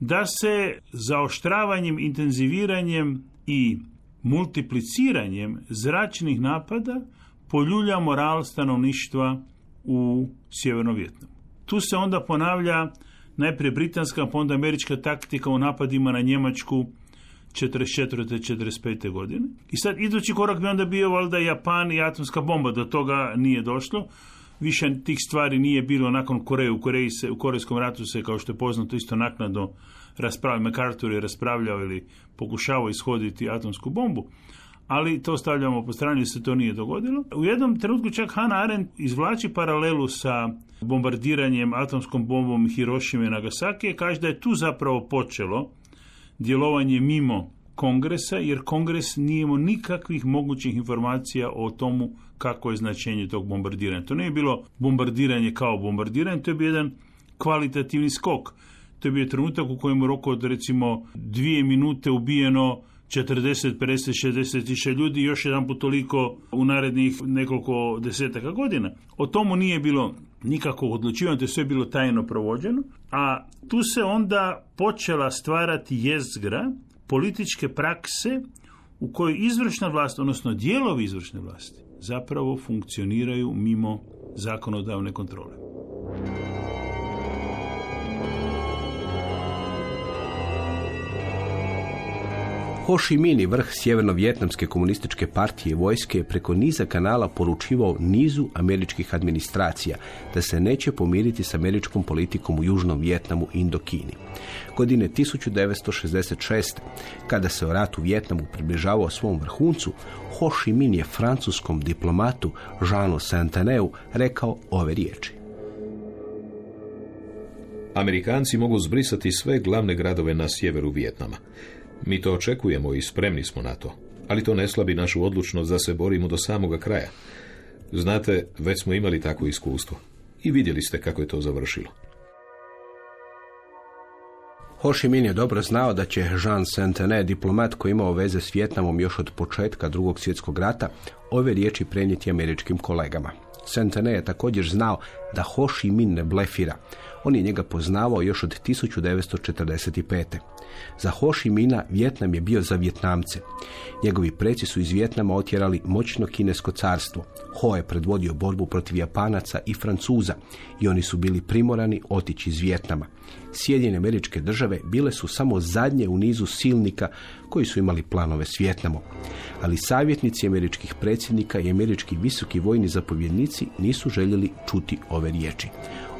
da se zaoštravanjem, intenziviranjem i multipliciranjem zračnih napada poljulja moral stanovništva u Sjevernom Vjetnamu. Tu se onda ponavlja najprije britanska, pa onda američka taktika u napadima na Njemačku 44. 45. godine. I sad idući korak bi onda bio valjda Japan i atomska bomba, do toga nije došlo. Više tih stvari nije bilo nakon Koreje. U, Koreji se, u Korejskom ratu se, kao što je poznato, isto naknadno raspravljao. MacArthur je raspravljao ili pokušavao ishoditi atomsku bombu. Ali to stavljamo po strani se to nije dogodilo. U jednom trenutku čak Hannah Arendt izvlači paralelu sa bombardiranjem atomskom bombom Hirošime i Nagasaki kaže da je tu zapravo počelo djelovanje mimo kongresa, jer kongres nije imao nikakvih mogućih informacija o tomu kako je značenje tog bombardiranja. To nije bilo bombardiranje kao bombardiranje, to je bio jedan kvalitativni skok. To je bio trenutak u kojem u roku od recimo dvije minute ubijeno 40, 50, 60 tisuća ljudi još jedan put toliko u narednih nekoliko desetaka godina. O tomu nije bilo nikakvog odlučivanja, to je sve bilo tajno provođeno, a tu se onda počela stvarati jezgra političke prakse u kojoj izvršna vlast, odnosno dijelovi izvršne vlasti, zapravo funkcioniraju mimo zakonodavne kontrole. Ho Chi Minh, vrh sjeverno-vjetnamske komunističke partije vojske, preko niza kanala poručivao nizu američkih administracija da se neće pomiriti s američkom politikom u Južnom Vjetnamu i Indokini. Godine 1966. kada se o ratu u Vjetnamu približavao svom vrhuncu, Ho Chi Minh je francuskom diplomatu Jeanu Santaneu rekao ove riječi. Amerikanci mogu zbrisati sve glavne gradove na sjeveru Vjetnama. Mi to očekujemo i spremni smo na to, ali to ne slabi našu odlučnost da se borimo do samoga kraja. Znate, već smo imali takvo iskustvo i vidjeli ste kako je to završilo. Ho Chi Minh je dobro znao da će Jean Saint-Denis, diplomat koji imao veze s Vjetnamom još od početka drugog svjetskog rata, ove riječi prenijeti američkim kolegama. Saint-Denis je također znao da Ho Chi Minh ne blefira. On je njega poznavao još od 1945. Za Ho Chi Mina Vjetnam je bio za Vjetnamce. Njegovi preci su iz Vjetnama otjerali moćno kinesko carstvo. Ho je predvodio borbu protiv Japanaca i Francuza i oni su bili primorani otići iz Vjetnama. Sjedinjene američke države bile su samo zadnje u nizu silnika koji su imali planove s Vjetnamom. Ali savjetnici američkih predsjednika i američki visoki vojni zapovjednici nisu željeli čuti ove riječi.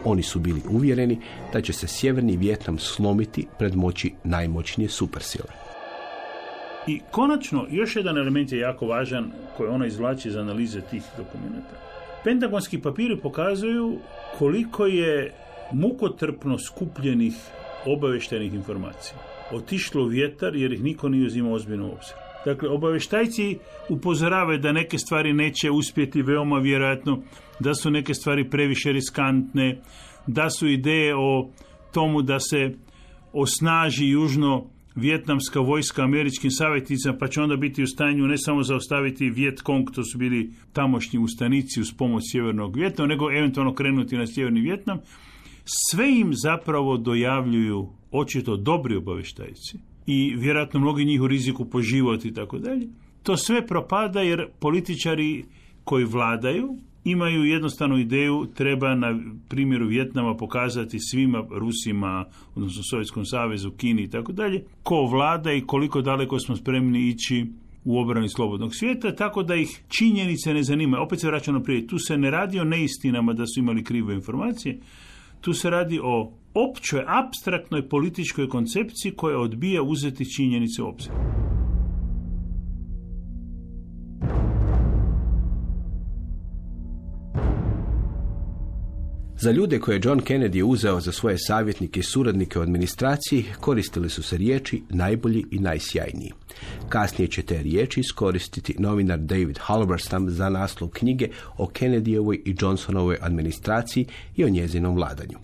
Oni su bili uvjereni da će se sjeverni Vjetnam slomiti pred moći najmoćnije supersile. I konačno, još jedan element je jako važan koji ona izvlači iz analize tih dokumenta. Pentagonski papiri pokazuju koliko je mukotrpno skupljenih obavještajnih informacija otišlo vjetar jer ih niko nije uzimao ozbiljno u obzir. Dakle, obavještajci upozoravaju da neke stvari neće uspjeti veoma vjerojatno, da su neke stvari previše riskantne, da su ideje o tomu da se osnaži južno vjetnamska vojska američkim savjetnicama, pa će onda biti u stanju ne samo zaustaviti Vjet Kong, to su bili tamošnji ustanici uz pomoć sjevernog Vjetnama, nego eventualno krenuti na sjeverni Vjetnam. Sve im zapravo dojavljuju očito dobri obavještajci i vjerojatno mnogi njih u riziku po život i tako dalje. To sve propada jer političari koji vladaju imaju jednostavnu ideju, treba na primjeru Vjetnama pokazati svima Rusima, odnosno Sovjetskom savezu, Kini i tako dalje, ko vlada i koliko daleko smo spremni ići u obrani slobodnog svijeta, tako da ih činjenice ne zanimaju. Opet se vraćamo prije, tu se ne radi o neistinama da su imali krive informacije, tu se radi o općoj, abstraktnoj političkoj koncepciji koja odbija uzeti činjenice u. Za ljude koje je John Kennedy uzeo za svoje savjetnike i suradnike u administraciji koristili su se riječi najbolji i najsjajniji. Kasnije će te riječi iskoristiti novinar David Halberstam za naslov knjige o Kennedyjevoj i Johnsonovoj administraciji i o njezinom vladanju.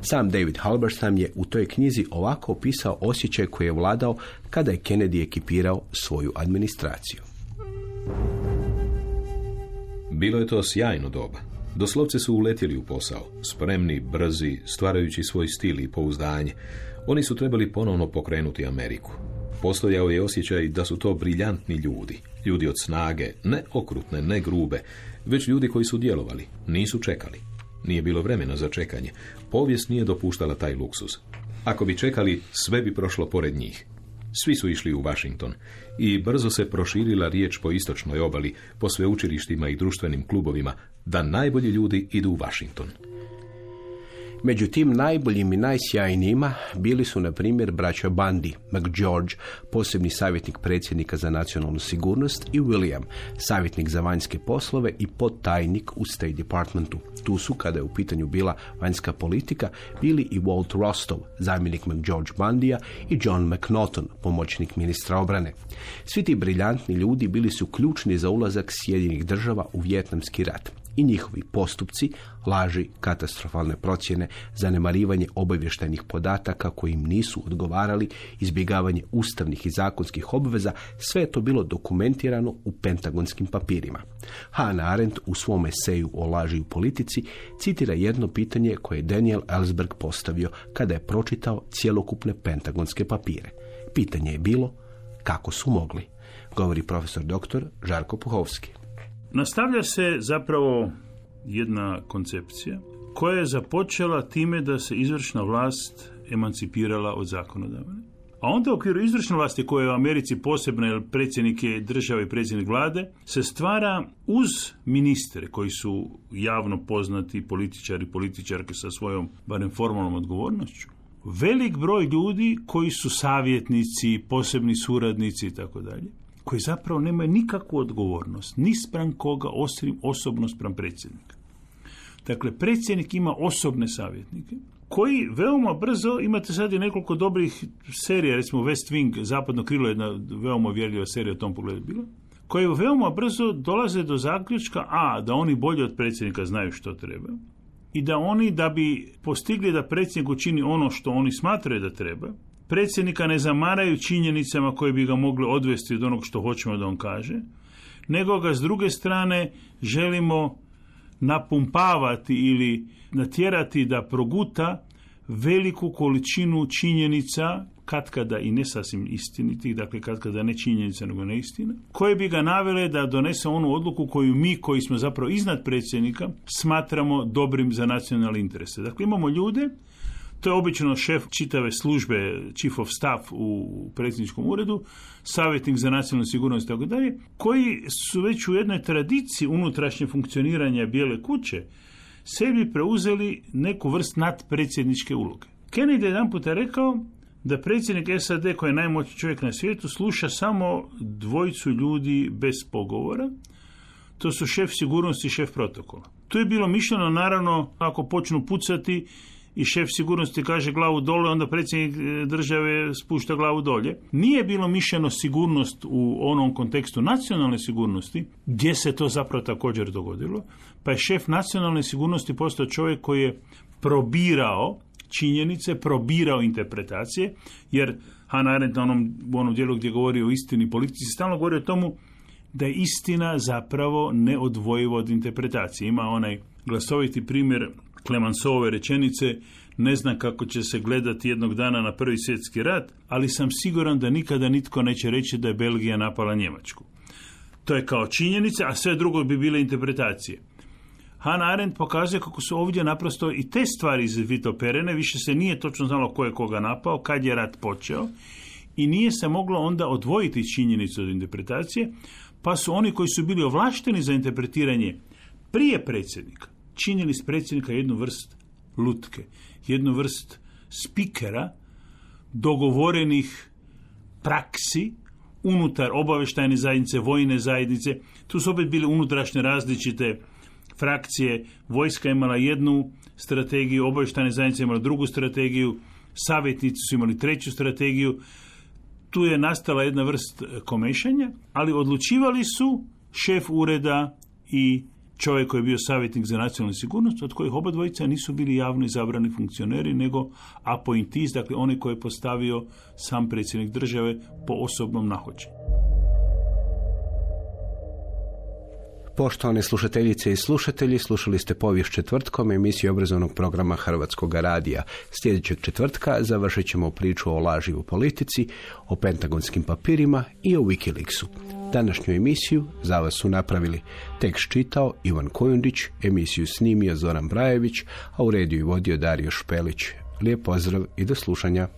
Sam David Halberstam je u toj knjizi ovako opisao osjećaj koji je vladao kada je Kennedy ekipirao svoju administraciju. Bilo je to sjajno doba. Doslovce su uletjeli u posao, spremni, brzi, stvarajući svoj stil i pouzdanje. Oni su trebali ponovno pokrenuti Ameriku. Postojao je osjećaj da su to briljantni ljudi, ljudi od snage, ne okrutne, ne grube, već ljudi koji su djelovali, nisu čekali. Nije bilo vremena za čekanje. Povijest nije dopuštala taj luksus. Ako bi čekali, sve bi prošlo pored njih. Svi su išli u Washington i brzo se proširila riječ po istočnoj obali, po sveučilištima i društvenim klubovima, da najbolji ljudi idu u Washington. Među tim najboljim i najsjajnijima bili su, na primjer, braća Bundy, McGeorge, posebni savjetnik predsjednika za nacionalnu sigurnost i William, savjetnik za vanjske poslove i podtajnik u State Departmentu. Tu su, kada je u pitanju bila vanjska politika, bili i Walt Rostov, zamjenik McGeorge Bundya i John McNaughton, pomoćnik ministra obrane. Svi ti briljantni ljudi bili su ključni za ulazak Sjedinjenih država u Vjetnamski rat i njihovi postupci, laži, katastrofalne procjene, zanemarivanje obavještajnih podataka koji im nisu odgovarali, izbjegavanje ustavnih i zakonskih obveza, sve je to bilo dokumentirano u pentagonskim papirima. Hannah Arendt u svom eseju o laži u politici citira jedno pitanje koje je Daniel Ellsberg postavio kada je pročitao cjelokupne pentagonske papire. Pitanje je bilo kako su mogli, govori profesor dr. Žarko Puhovski. Nastavlja se zapravo jedna koncepcija koja je započela time da se izvršna vlast emancipirala od zakonodavne. A onda u okviru izvršne vlasti koja je u Americi posebna, jer predsjednik je države i predsjednik vlade, se stvara uz ministre koji su javno poznati političari i političarke sa svojom, barem formalnom odgovornošću. Velik broj ljudi koji su savjetnici, posebni suradnici i tako dalje koji zapravo nemaju nikakvu odgovornost, ni spram koga, osim osobno spram predsjednika. Dakle, predsjednik ima osobne savjetnike, koji veoma brzo, imate sad i nekoliko dobrih serija, recimo West Wing, zapadno krilo je jedna veoma vjerljiva serija u tom pogledu bila, koje veoma brzo dolaze do zaključka, a, da oni bolje od predsjednika znaju što treba, i da oni, da bi postigli da predsjednik učini ono što oni smatraju da treba, predsjednika ne zamaraju činjenicama koje bi ga mogli odvesti od onog što hoćemo da on kaže, nego ga s druge strane želimo napumpavati ili natjerati da proguta veliku količinu činjenica, katkada i ne sasvim istinitih, dakle katkada ne činjenica nego neistina, koje bi ga navele da donese onu odluku koju mi koji smo zapravo iznad predsjednika smatramo dobrim za nacionalne interese. Dakle imamo ljude to je obično šef čitave službe, chief of staff u predsjedničkom uredu, savjetnik za nacionalnu sigurnost i tako dalje, koji su već u jednoj tradiciji unutrašnje funkcioniranja bijele kuće sebi preuzeli neku vrst nadpredsjedničke uloge. Kennedy je jedan puta rekao da predsjednik SAD, koji je najmoćniji čovjek na svijetu, sluša samo dvojicu ljudi bez pogovora, to su šef sigurnosti i šef protokola. To je bilo mišljeno, naravno, ako počnu pucati i šef sigurnosti kaže glavu dole, onda predsjednik e, države spušta glavu dolje. Nije bilo mišljeno sigurnost u onom kontekstu nacionalne sigurnosti, gdje se to zapravo također dogodilo, pa je šef nacionalne sigurnosti postao čovjek koji je probirao činjenice, probirao interpretacije, jer Hannah Arendt na onom, u onom dijelu gdje govori o istini politici, stalno govori o tomu da je istina zapravo neodvojiva od interpretacije. Ima onaj glasoviti primjer Klemansove rečenice ne znam kako će se gledati jednog dana na prvi svjetski rat, ali sam siguran da nikada nitko neće reći da je Belgija napala Njemačku. To je kao činjenica, a sve drugo bi bile interpretacije. Hannah Arendt pokazuje kako su ovdje naprosto i te stvari izvitoperene, više se nije točno znalo ko je koga napao, kad je rat počeo i nije se moglo onda odvojiti činjenicu od interpretacije, pa su oni koji su bili ovlašteni za interpretiranje prije predsjednika činili s predsjednika jednu vrst lutke, jednu vrst spikera dogovorenih praksi unutar obavještajne zajednice, vojne zajednice. Tu su opet bile unutrašnje različite frakcije. Vojska imala jednu strategiju, obavještajne zajednice imala drugu strategiju, savjetnici su imali treću strategiju. Tu je nastala jedna vrst komešanja, ali odlučivali su šef ureda i čovjek koji je bio savjetnik za nacionalnu sigurnost, od kojih oba dvojica nisu bili javno izabrani funkcioneri, nego appointees, dakle oni koje je postavio sam predsjednik države po osobnom nahođenju. Poštovane slušateljice i slušatelji, slušali ste povijest četvrtkom emisiju obrazovnog programa Hrvatskog radija. Sljedećeg četvrtka završit ćemo priču o laži u politici, o pentagonskim papirima i o Wikileaksu. Današnju emisiju za vas su napravili tekst čitao Ivan Kojundić, emisiju snimio Zoran Brajević, a u rediju i vodio Dario Špelić. Lijep pozdrav i do slušanja.